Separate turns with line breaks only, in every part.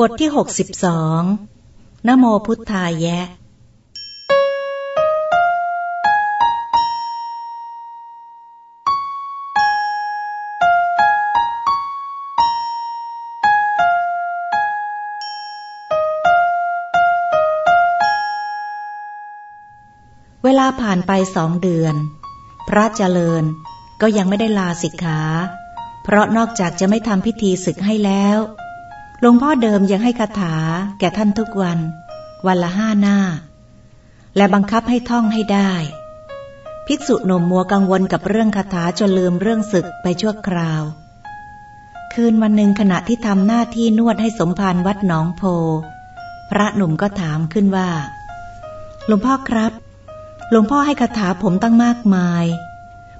บทที่หกสิบสองนโมพุทธายะ เวลาผ่านไปสองเดือน พระเจริญก็ยังไม่ได้ลาสิกขา เพราะนอกจากจะไม่ทำพิธีศึกให้แล้ว หลวงพ่อเดิมยังให้คาถาแก่ท่านทุกวัน วันละห้าหน้า และบังคับให้ท่องให้ได้ ภิกษุหนุ่มมัวกังวลกับเรื่องคาถาจนลืมเรื่องศึกไปชั่วคราว คืนวันหนึ่งขณะที่ทำหน้าที่นวดให้สมภารวัดหนองโพ พระหนุ่มก็ถามขึ้นว่า หลวงพ่อครับ หลวงพ่อให้คาถาผมตั้งมากมาย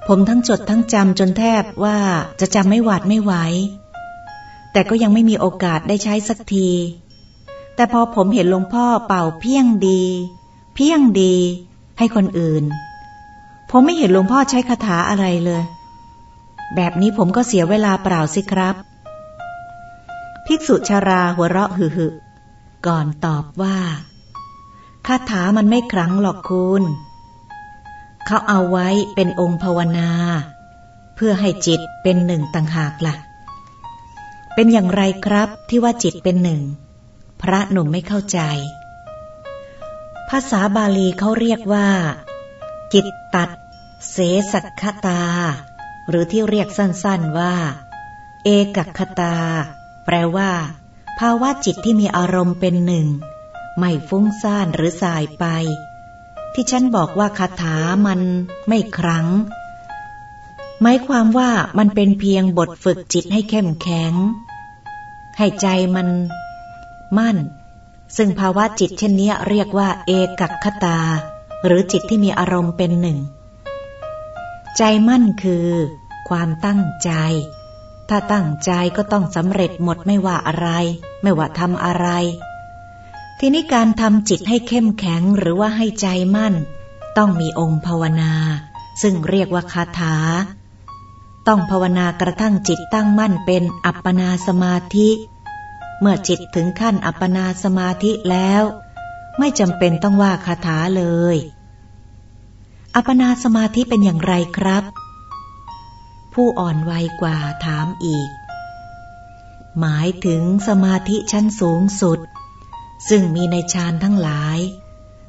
ผมทั้งจดทั้งจำจนแทบว่าจะจำไม่หวาดไม่ไหว แต่ก็ยังไม่มีโอกาสได้ใช้สักที แต่พอผมเห็นหลวงพ่อเป่าเพียงดี เพียงดี ให้คนอื่น ผมไม่เห็นหลวงพ่อใช้คาถาอะไรเลย แบบนี้ผมก็เสียเวลาเปล่าสิครับ ภิกษุชาราหัวเราะหึหึก่อนตอบว่าคาถามันไม่ครั้งหรอกคุณ เขาเอาไว้เป็นองค์ภาวนา เพื่อให้จิตเป็นหนึ่งต่างหากละ่ะ เป็นอย่างไรครับที่ว่าจิตเป็นหนึ่ง พระหนุ่มไม่เข้าใจ ภาษาบาลีเขาเรียกว่า จิตตัด เสสัคตา หรือที่เรียกสั้นๆว่า เอกคตา แปลว่า ภาวะจิตที่มีอารมณ์เป็นหนึ่ง ไม่ฟุ้งซ่านหรือสายไป ที่ฉันบอกว่าคาถามันไม่ครั้งหมายความว่ามันเป็นเพียงบทฝึกจิตให้เข้มแข็ง ให้ใจมันมั่น ซึ่งภาวะจิตเช่นนี้เรียกว่า เอกัคตา หรือจิตที่มีอารมณ์เป็นหนึ่ง ใจมั่นคือ ความตั้งใจ ถ้าตั้งใจก็ต้องสำเร็จหมดไม่ว่าอะไร ไม่ว่าทำอะไร ทีนี้การทำจิตให้เข้มแข็งหรือว่าให้ใจมั่น ต้องมีองค์ภาวนา ซึ่งเรียกว่าคาถาต้องภาวนากระทั่งจิตตั้งมั่นเป็นอัปปนาสมาธิ เมื่อจิตถึงขั้นอัปปนาสมาธิแล้ว ไม่จำเป็นต้องว่าคาถาเลย อัปปนาสมาธิเป็นอย่างไรครับ ผู้อ่อนวัยกว่าถามอีก หมายถึงสมาธิชั้นสูงสุด ซึ่งมีในฌานทั้งหลาย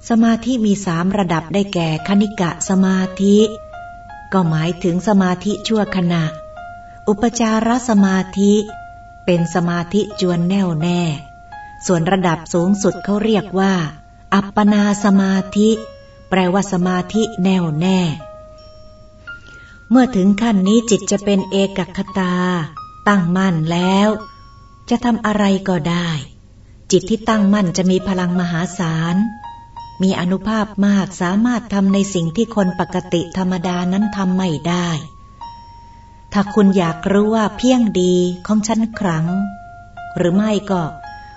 สมาธิมีสามระดับได้แก่คณิกะสมาธิ ก็หมายถึงสมาธิชั่วขณะ อุปจารสมาธิ เป็นสมาธิจวนแน่วแน่ ส่วนระดับสูงสุดเขาเรียกว่า อัปปนาสมาธิ แปลว่าสมาธิแน่วแน่ เมื่อถึงขั้นนี้จิตจะเป็นเอกคตา ตั้งมั่นแล้ว จะทำอะไรก็ได้ จิตที่ตั้งมั่นจะมีพลังมหาศาล มีอนุภาพมากสามารถทำในสิ่งที่คนปกติธรรมดานั้นทำไม่ได้ ถ้าคุณอยากรู้ว่าเพียงดีของฉันครั้ง หรือไม่ก็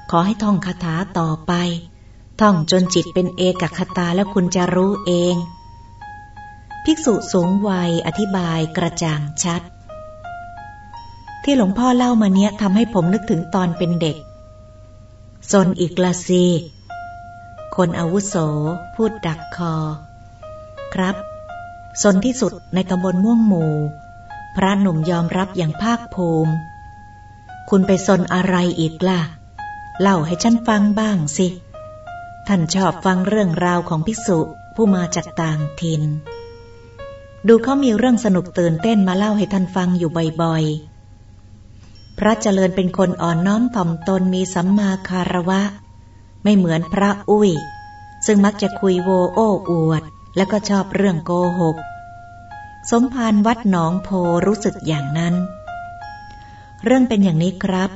ขอให้ท่องคาถาต่อไป ท่องจนจิตเป็นเอกคตาแล้วคุณจะรู้เอง ภิกษุสูงวัยอธิบายกระจ่างชัด ที่หลวงพ่อเล่ามาเนี้ยทำให้ผมนึกถึงตอนเป็นเด็กซนอีกละสิคนอาวุโส พูดดักคอ ครับซนที่สุดในตำบลม่วงหมู พระหนุ่มยอมรับอย่างภาคภูมิ คุณไปซนอะไรอีกล่ะ เล่าให้ฉันฟังบ้างสิ ท่านชอบฟังเรื่องราวของภิกษุผู้มาจากต่างถิ่น ดูเขามีเรื่องสนุกตื่นเต้นมาเล่าให้ท่านฟังอยู่บ่อยๆ พระเจริญเป็นคนอ่อนน้อมถ่อมตนมีสัมมาคารวะ ไม่เหมือนพระอุ้ย ซึ่งมักจะคุยโวโอ้อวด แล้วก็ชอบเรื่องโกหก สมภารวัดหนองโพรู้สึกอย่างนั้น เรื่องเป็นอย่างนี้ครับ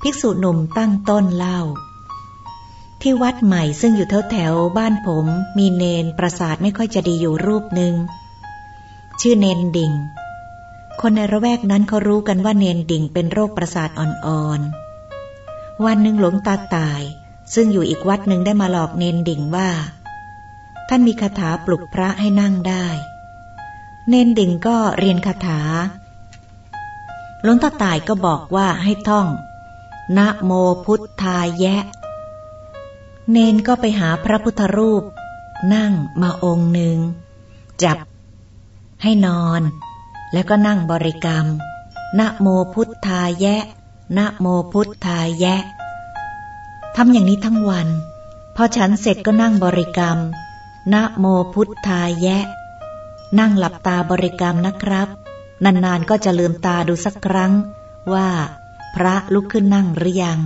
ภิกษุหนุ่มตั้งต้นเล่า ที่วัดใหม่ซึ่งอยู่แถวแถวบ้านผม มีเนนประสาทไม่ค่อยจะดีอยู่รูปหนึ่งชื่อเนนดิ่ง คนในระแวกนั้นเขารู้กันว่าเนนดิ่งเป็นโรคประสาทอ่อนๆ วันหนึ่งหลวงตาตาย ซึ่งอยู่อีกวัดหนึ่งได้มาหลอกเนนดิ่งว่า ท่านมีคาถาปลุกพระให้นั่งได้ เนนดิ่งก็เรียนคาถาหลวงตาตายก็บอกว่าให้ท่อง นะโมพุทธายะ เนนก็ไปหาพระพุทธรูป นั่งมาองค์หนึ่ง จับ ให้นอน แล้วก็นั่งบริกรรม นะโมพุทธายะนะโมพุทธายะทำอย่างนี้ทั้งวัน พอฉันเสร็จก็นั่งบริกรรม นะโมพุทธายะ นั่งหลับตาบริกรรมนะครับ นานๆก็จะลืมตาดูสักครั้ง ว่า พระลุกขึ้นนั่งหรือยัง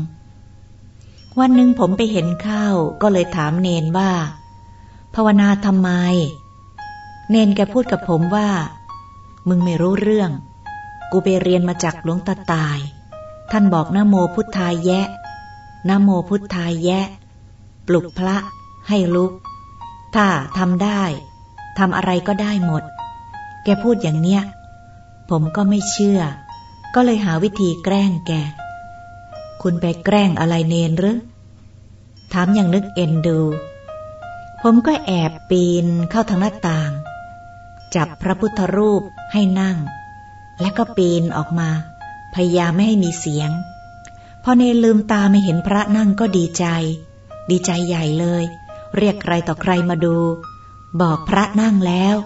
วันหนึ่งผมไปเห็นเข้าก็เลยถามเนนว่า ภาวนาทำไม เนนแกพูดกับผมว่า มึงไม่รู้เรื่อง กูไปเรียนมาจากหลวงตาตาย ท่านบอกนโมพุทธายะนโมพุทธายะ ปลุกพระให้ลุก ถ้าทำได้ ทำอะไรก็ได้หมด แกพูดอย่างเนี้ย ผมก็ไม่เชื่อ ก็เลยหาวิธีแกล้งแก คุณไปแกล้งอะไรเนนหรือ ถามอย่างนึกเอ็นดู ผมก็แอบปีนเข้าทางหน้าต่าง จับพระพุทธรูปให้นั่ง และก็ปีนออกมา พยายามไม่ให้มีเสียง พอเนนลืมตาไม่เห็นพระนั่งก็ดีใจ ดีใจใหญ่เลย เรียกใครต่อใครมาดู บอกพระนั่งแล้ว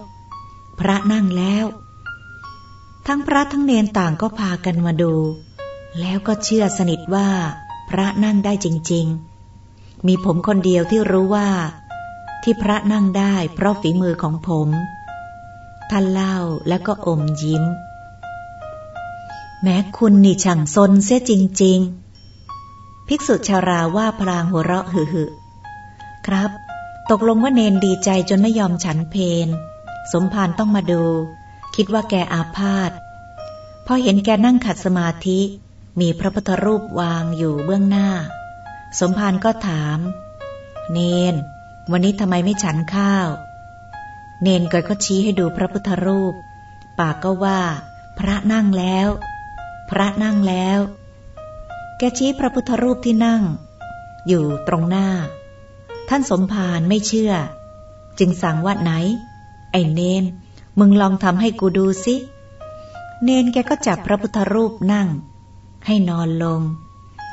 พระนั่งแล้ว ทั้งพระทั้งเนนต่างก็พากันมาดู แล้วก็เชื่อสนิทว่า พระนั่งได้จริง ๆ มีผมคนเดียวที่รู้ว่า ที่พระนั่งได้เพราะฝีมือของผม ท่านเล่าแล้วก็อมยิ้ม แม้คุณนี่ช่างซนเสียจริง ๆ ภิกษุชาราว่าพลางหัวเราะหึหึครับ ตกลงว่าเนนดีใจจนไม่ยอมฉันเพน สมภารต้องมาดู คิดว่าแกอาพาธพอเห็นแกนั่งขัดสมาธิ มีพระพุทธรูปวางอยู่เบื้องหน้า สมภารก็ถาม เนน วันนี้ทำไมไม่ฉันข้าว เนนก็ก็ชี้ให้ดูพระพุทธรูป ปากก็ว่า พระนั่งแล้ว พระนั่งแล้ว แกชี้พระพุทธรูปที่นั่ง อยู่ตรงหน้า ท่านสมภารไม่เชื่อ จึงสั่งว่าไหน ไอ้เนน มึงลองทำให้กูดูสิ เนนแกก็จับพระพุทธรูปนั่ง ให้นอนลง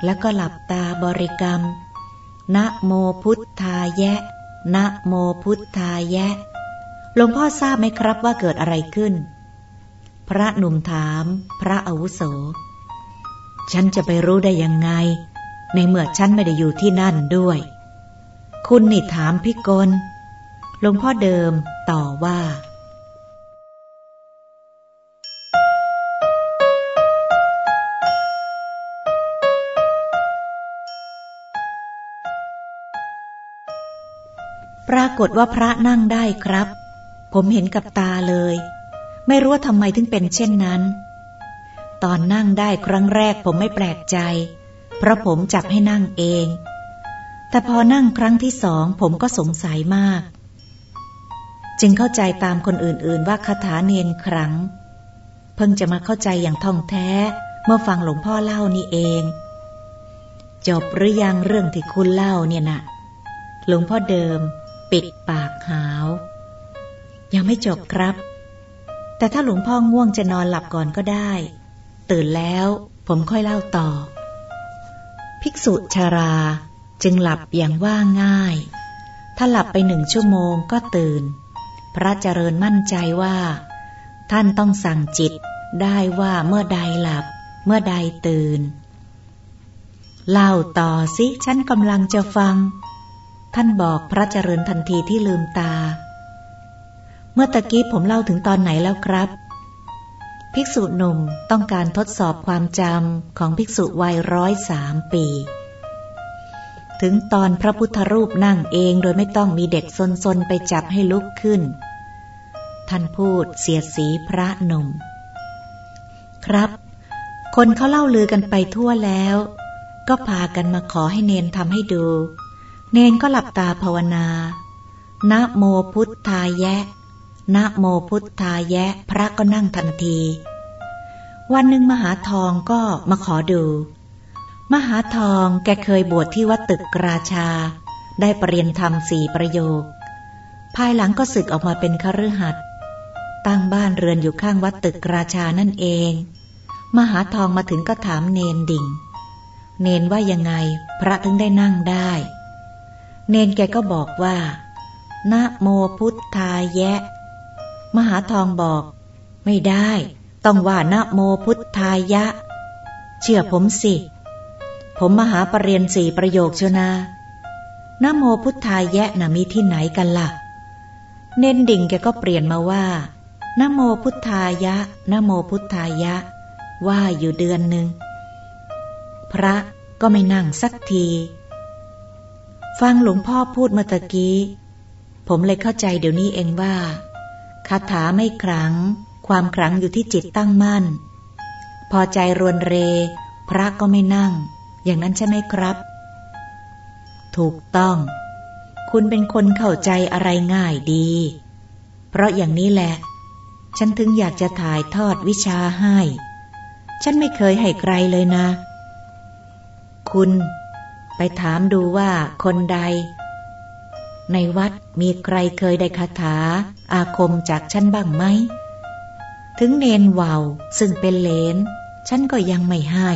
แล้วก็หลับตาบริกรรม นะโมพุทธายะ นะโมพุทธายะ หลวงพ่อทราบไหมครับว่าเกิดอะไรขึ้น พระหนุ่มถาม พระอาวุโส ฉันจะไปรู้ได้ยังไง ในเมื่อฉันไม่ได้อยู่ที่นั่นด้วย คุณนี่ถามพิกลหลวงพ่อเดิมต่อว่าปรากฏว่าพระนั่งได้ครับ ผมเห็นกับตาเลย ไม่รู้ว่าทำไมถึงเป็นเช่นนั้น ตอนนั่งได้ครั้งแรกผมไม่แปลกใจ เพราะผมจับให้นั่งเอง แต่พอนั่งครั้งที่สองผมก็สงสัยมาก จึงเข้าใจตามคนอื่นๆว่าคาถาเนียนครั้ง เพิ่งจะมาเข้าใจอย่างท่องแท้เมื่อฟังหลวงพ่อเล่านี่เอง จบหรือยังเรื่องที่คุณเล่าเนี่ยนะหลวงพ่อเดิม ปิดปากหาว ยังไม่จบครับ แต่ถ้าหลวงพ่อง่วงจะนอนหลับก่อนก็ได้ ตื่นแล้วผมค่อยเล่าต่อ ภิกษุชารา จึงหลับอย่างว่าง่าย ถ้าหลับไปหนึ่งชั่วโมงก็ตื่น พระเจริญมั่นใจว่า ท่านต้องสั่งจิตได้ว่าเมื่อใดหลับ เมื่อใดตื่น เล่าต่อสิฉันกำลังจะฟัง ท่านบอกพระเจริญทันทีที่ลืมตา เมื่อตะกี้ผมเล่าถึงตอนไหนแล้วครับ ภิกษุหนุ่มต้องการทดสอบความจำของภิกษุวัยร้อยสามปี ถึงตอนพระพุทธรูปนั่งเองโดยไม่ต้องมีเด็กซนๆไปจับให้ลุกขึ้น ท่านพูดเสียสีพระหนุ่ม ครับ คนเขาเล่าลือกันไปทั่วแล้ว ก็พากันมาขอให้เนนทำให้ดู เนนก็หลับตาภาวนานะโมพุทธายะนะโมพุทธายะ พระก็นั่งทันที วันหนึ่งมหาทองก็มาขอดู มหาทองแกเคยบวชที่วัดตึกราชา ได้ปรริยนธรรมสี่ประโยค ภายหลังก็ศึกออกมาเป็นคฤหัสถ์ตั้งบ้านเรือนอยู่ข้างวัดตึกราชานั่นเอง มหาทองมาถึงก็ถามเนนดิ่ง เนนว่ายังไงพระถึงได้นั่งได้ เนนแกก็บอกว่านะโมพุทธายะมหาทองบอก ไม่ได้ ต้องว่านะโมพุทธายะ เชื่อผมสิ ผมมหาปรริญญาสี่ประโยคเชนานะโมพุทธายะน่ะมีที่ไหนกันละ่ะ เน้นดิ่งแกก็เปลี่ยนมาว่านะโมพุทธายะนะโมพุทธายะ ว่าอยู่เดือนหนึ่ง พระก็ไม่นั่งสักที ฟังหลวงพ่อพูดเมื่อตะกี้ ผมเลยเข้าใจเดี๋ยวนี้เองว่าคาถาไม่ครั้ง ความครั้งอยู่ที่จิตตั้งมั่น พอใจรวนเร พระก็ไม่นั่ง อย่างนั้นใช่ไหมครับ ถูกต้อง คุณเป็นคนเข้าใจอะไรง่ายดี เพราะอย่างนี้แหละ ฉันถึงอยากจะถ่ายทอดวิชาให้ ฉันไม่เคยให้ใครเลยนะ คุณไปถามดูว่าคนใด ในวัดมีใครเคยได้คาถา อาคมจากฉันบ้างไหม ถึงเนนวาวซึ่งเป็นเลน ฉันก็ยังไม่ให้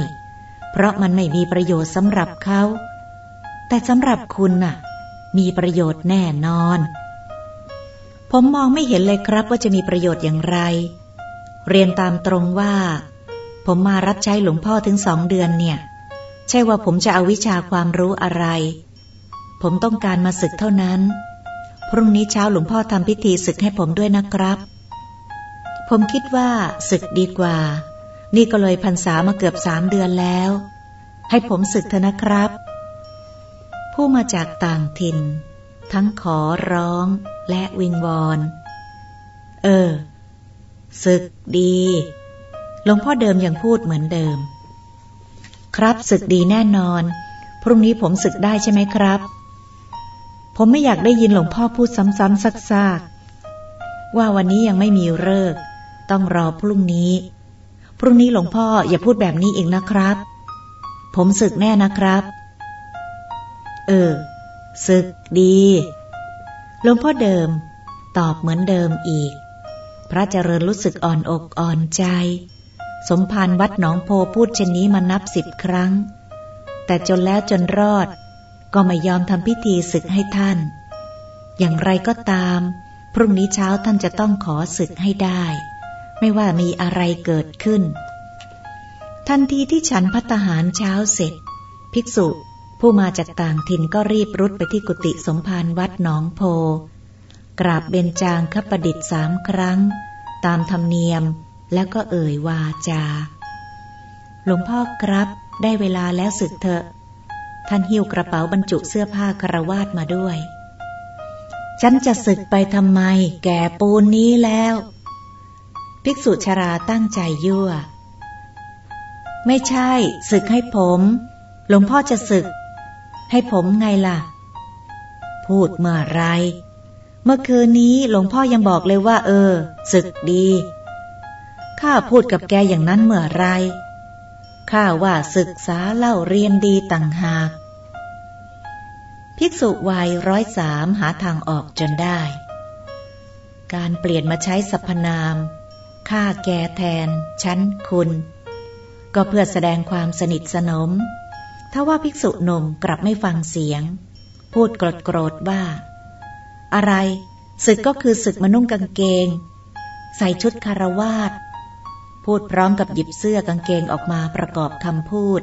เพราะมันไม่มีประโยชน์สำหรับเขา แต่สำหรับคุณน่ะ มีประโยชน์แน่นอน ผมมองไม่เห็นเลยครับว่าจะมีประโยชน์อย่างไร เรียนตามตรงว่า ผมมารับใช้หลวงพ่อถึงสองเดือนเนี่ย ใช่ว่าผมจะเอาวิชาความรู้อะไร ผมต้องการมาศึกเท่านั้น พรุ่งนี้เช้าหลวงพ่อทำพิธีศึกให้ผมด้วยนะครับ ผมคิดว่าศึกดีกว่า นี่ก็เลยพรรษามาเกือบสามเดือนแล้ว ให้ผมศึกเถอะนะครับ ผู้มาจากต่างถิ่น ทั้งขอร้องและวิงวอน เออ ศึกดีหลวงพ่อเดิมยังพูดเหมือนเดิม ครับศึกดีแน่นอน พรุ่งนี้ผมศึกได้ใช่ไหมครับ ผมไม่อยากได้ยินหลวงพ่อพูดซ้ำๆซักๆว่าวันนี้ยังไม่มีเลิก ต้องรอพรุ่งนี้ พรุ่งนี้หลวงพ่ออย่าพูดแบบนี้อีกนะครับ ผมศึกแน่นะครับ เออ ศึกดีหลวงพ่อเดิม ตอบเหมือนเดิมอีก พระเจริญรู้สึกอ่อนอกอ่อนใจ สมภารวัดหนองโพพูดเช่นนี้มานับสิบครั้ง แต่จนแล้วจนรอด ก็ไม่ยอมทำพิธีศึกให้ท่าน อย่างไรก็ตาม พรุ่งนี้เช้าท่านจะต้องขอศึกให้ได้ ไม่ว่ามีอะไรเกิดขึ้น ทันทีที่ฉันพัตหารเช้าเสร็จ ภิกษุผู้มาจากต่างถิ่นก็รีบรุดไปที่กุฏิสมภารวัดหนองโพ กราบเบญจางคประดิษฐ์สามครั้ง ตามธรรมเนียมแล้วก็เอ่ยวาจา หลวงพ่อครับได้เวลาแล้วสึกเถอะ ท่านหิ้วกระเป๋าบรรจุเสื้อผ้าคารวาสมาด้วย ฉันจะศึกไปทำไม แก่ปูนนี้แล้ว ภิกษุชราตั้งใจยั่ว ไม่ใช่ ศึกให้ผม หลวงพ่อจะศึก ให้ผมไงล่ะ พูดเมื่อไร เมื่อคืนนี้หลวงพ่อยังบอกเลยว่า เออ ศึกดี ข้าพูดกับแกอย่างนั้นเมื่อไร ข้าว่าศึกษาเล่าเรียนดีต่างหาก ภิกษุวัยร้อยสามหาทางออกจนได้การเปลี่ยนมาใช้สรรพนาม ข้าแกแทน ฉันคุณ ก็เพื่อแสดงความสนิทสนม ถ้าว่าภิกษุหนุ่มกลับไม่ฟังเสียง พูดโกรธโกรธว่า อะไรศึกก็คือศึกมานุ่งกางเกง ใส่ชุดคารวาสพูดพร้อมกับหยิบเสื้อกางเกงออกมาประกอบคำพูด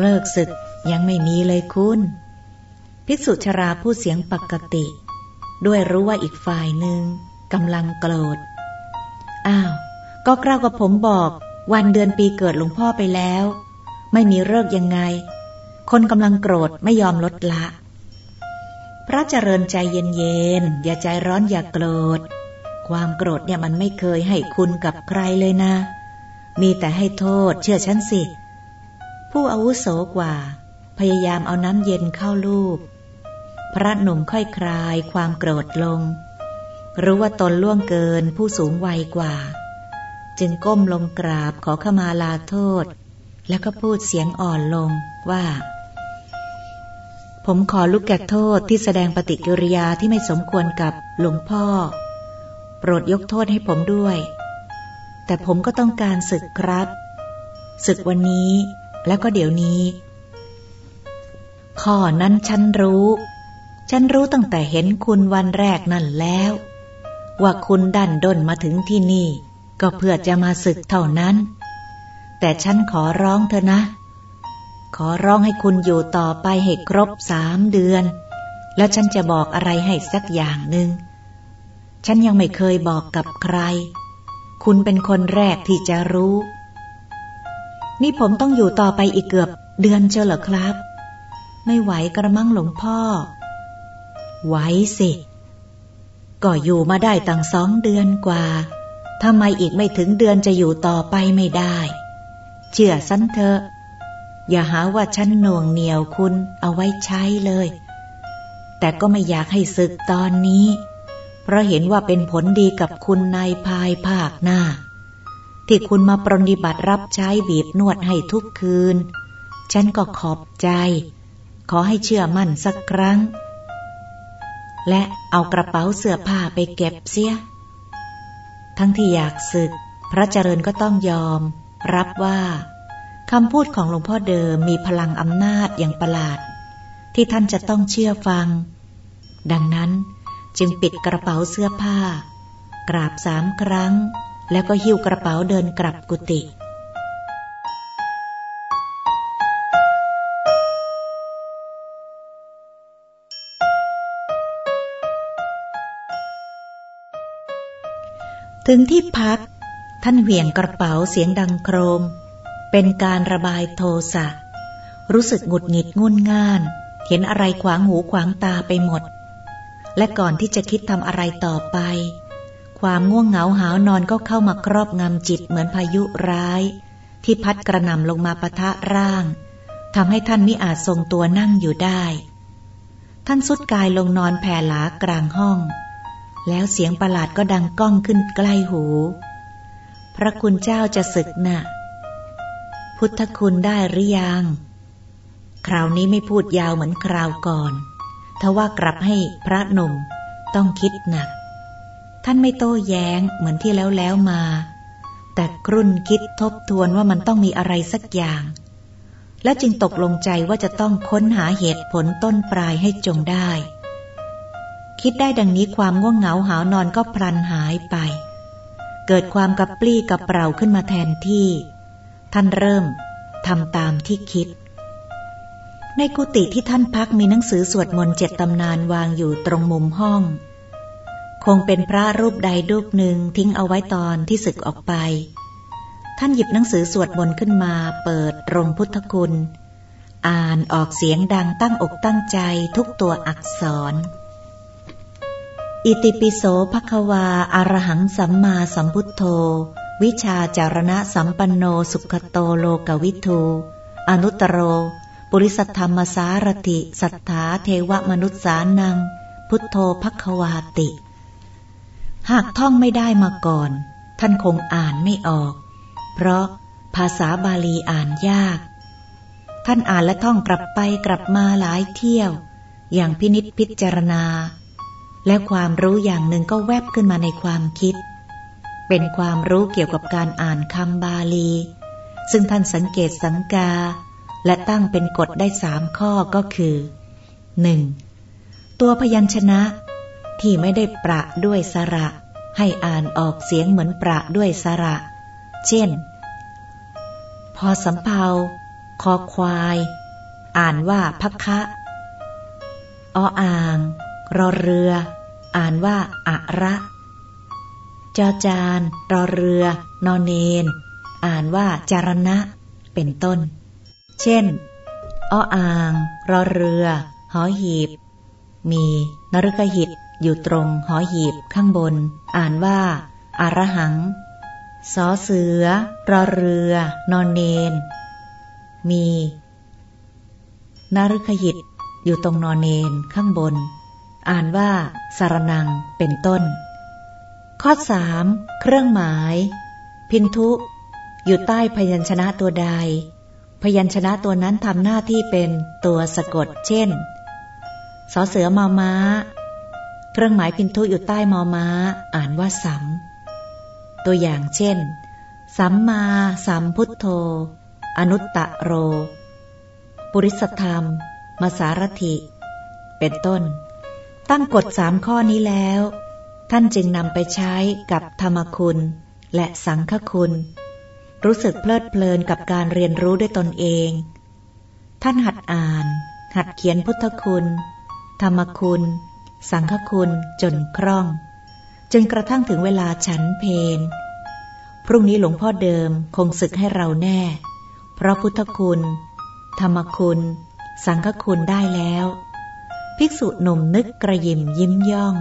เลิกศึกยังไม่มีเลยคุณ ภิกษุชราพูดเสียงปกติ ด้วยรู้ว่าอีกฝ่ายหนึ่งกำลังโกรธ อ้าว ก็กล้ากับผมบอกวันเดือนปีเกิดหลวงพ่อไปแล้ว ไม่มีเลิกยังไง คนกำลังโกรธไม่ยอมลดละ พระเจริญใจเย็นๆ อย่าใจร้อนอย่าโกรธ ความโกรธเนี่ยมันไม่เคยให้คุณกับใครเลยนะ มีแต่ให้โทษเชื่อฉันสิ ผู้อาวุโสกว่า พยายามเอาน้ำเย็นเข้าลูบพระหนุ่มค่อยคลายความโกรธลง รู้ว่าตนล่วงเกินผู้สูงวัยกว่า จึงก้มลงกราบขอขมาลาโทษ แล้วก็พูดเสียงอ่อนลงว่า ผมขอลูกแก่โทษที่แสดงปฏิกิริยาที่ไม่สมควรกับหลวงพ่อ โปรดยกโทษให้ผมด้วย แต่ผมก็ต้องการศึกครับ ศึกวันนี้แล้วก็เดี๋ยวนี้ข้อนั้นฉันรู้ ฉันรู้ตั้งแต่เห็นคุณวันแรกนั่นแล้ว ว่าคุณดันด้นมาถึงที่นี่ ก็เพื่อจะมาศึกเท่านั้น แต่ฉันขอร้องเธอนะ ขอร้องให้คุณอยู่ต่อไปให้ครบสามเดือน แล้วฉันจะบอกอะไรให้สักอย่างหนึ่งฉันยังไม่เคยบอกกับใคร คุณเป็นคนแรกที่จะรู้ นี่ผมต้องอยู่ต่อไปอีกเกือบเดือนเชียวเหรอครับ ไม่ไหวกระมังหลวงพ่อ ไหวสิ ก็อยู่มาได้ตั้งสองเดือนกว่าทำไมอีกไม่ถึงเดือนจะอยู่ต่อไปไม่ได้ เชื่อสันเถอะ อย่าหาว่าฉันหน่วงเหนียวคุณเอาไว้ใช้เลย แต่ก็ไม่อยากให้ศึกตอนนี้ เพราะเห็นว่าเป็นผลดีกับคุณในภายภาคหน้า ที่คุณมาปรนิบัติรับใช้บีบนวดให้ทุกคืน ฉันก็ขอบใจ ขอให้เชื่อมั่นสักครั้ง และเอากระเป๋าเสื้อผ้าไปเก็บเสีย ทั้งที่อยากศึก พระเจริญก็ต้องยอม รับว่าคำพูดของหลวงพ่อเดิมมีพลังอำนาจอย่างประหลาด ที่ท่านจะต้องเชื่อฟัง ดังนั้นจึงปิดกระเป๋าเสื้อผ้า กราบสามครั้ง แล้วก็หิ้วกระเป๋าเดินกลับกุฏิ ถึงที่พัก ท่านเหวี่ยงกระเป๋าเสียงดังโครม เป็นการระบายโทสะ รู้สึกหงุดหงิดงุนง่าน เห็นอะไรขวางหูขวางตาไปหมด และก่อนที่จะคิดทำอะไรต่อไป ความง่วงเหงาหาวนอนก็เข้ามาครอบงำจิตเหมือนพายุร้าย ที่พัดกระหน่ำลงมาปะทะร่างทำให้ท่านมิอาจทรงตัวนั่งอยู่ได้ ท่านสุดกายลงนอนแผ่หลากลางห้อง แล้วเสียงประหลาดก็ดังก้องขึ้นใกล้หู พระคุณเจ้าจะศึกนะ่ะ พุทธคุณได้หรือยัง คราวนี้ไม่พูดยาวเหมือนคราวก่อน ทว่ากลับให้พระหนุ่มต้องคิดหนัก ท่านไม่โต้แย้งเหมือนที่แล้วแล้วมา แต่ครุ่นคิดทบทวนว่ามันต้องมีอะไรสักอย่าง และจึงตกลงใจว่าจะต้องค้นหาเหตุผลต้นปลายให้จงได้ คิดได้ดังนี้ความง่วงเหงาหานอนก็พลันหายไป เกิดความกระปรี้กระเปร่าขึ้นมาแทนที่ ท่านเริ่มทำตามที่คิด ในกุฏิที่ท่านพักมีหนังสือสวดมนต์เจ็ดตำนานวางอยู่ตรงมุมห้อง คงเป็นพระรูปใดรูปหนึ่งทิ้งเอาไว้ตอนที่ศึกออกไป ท่านหยิบหนังสือสวดมนต์ขึ้นมาเปิดรงพุทธคุณ อ่านออกเสียงดังตั้งอกตั้งใจทุกตัวอักษร อิติปิโสภควาอารหังสัมมาสัมพุทโธ วิชาจารณะสัมปันโนสุขโตโลกวิทูอนุตโร ปุริสัทธรรมสารติ สัทธาเทวมนุษสานัง พุทโธภควาติ หากท่องไม่ได้มาก่อน ท่านคงอ่านไม่ออก เพราะภาษาบาลีอ่านยาก ท่านอ่านและท่องกลับไปกลับมาหลายเที่ยว อย่างพินิษพิจารณา และความรู้อย่างหนึ่งก็แวบขึ้นมาในความคิด เป็นความรู้เกี่ยวกับการอ่านคำบาลี ซึ่งท่านสังเกตสังกา และตั้งเป็นกฎได้สามข้อก็คือ 1. ตัวพยัญชนะที่ไม่ได้ประด้วยสระ ให้อ่านออกเสียงเหมือนประด้วยสระ เช่น พอสำเพาคอควาย อ่านว่าพักคะ ออ่าง รอเรือ อ่านว่าอะระ จอจาน รอเรือ นอนเนน อ่านว่าจารณะ เป็นต้น เช่นอ้อ่าง รอเรือ หอหีบ มีนฤกหิต อยู่ตรงหอหีบข้างบน อ่านว่าอารหัง สอเสือ รอเรือ นอนเนน มีนฤกหิต อยู่ตรงนอนเนนข้างบน อ่านว่าสารนังเป็นต้น ข้อสามเครื่องหมาย พินทุ อยู่ใต้พยัญชนะตัวใด พยัญชนะตัวนั้นทำหน้าที่เป็นตัวสะกด เช่นสอเสือมอม้า เครื่องหมายพินทุอยู่ใต้มอม้า อ่านว่าสัมตัวอย่างเช่น สัมมาสัมพุทโธ อนุตตะโร ปุริสธรรมมาสารถิ เป็นต้น ตั้งกฎสามข้อนี้แล้ว ท่านจึงนำไปใช้กับธรรมคุณ และสังฆคุณ รู้สึกเพลิดเพลินกับการเรียนรู้ด้วยตนเอง ท่านหัดอ่าน หัดเขียนพุทธคุณ ธรรมคุณ สังฆคุณจนคล่อง จนกระทั่งถึงเวลาฉันเพนพรุ่งนี้หลวงพ่อเดิมคงศึกให้เราแน่ เพราะพุทธคุณ ธรรมคุณ สังฆคุณได้แล้ว ภิกษุหนุ่มนึกกระยิมยิ้มย่อง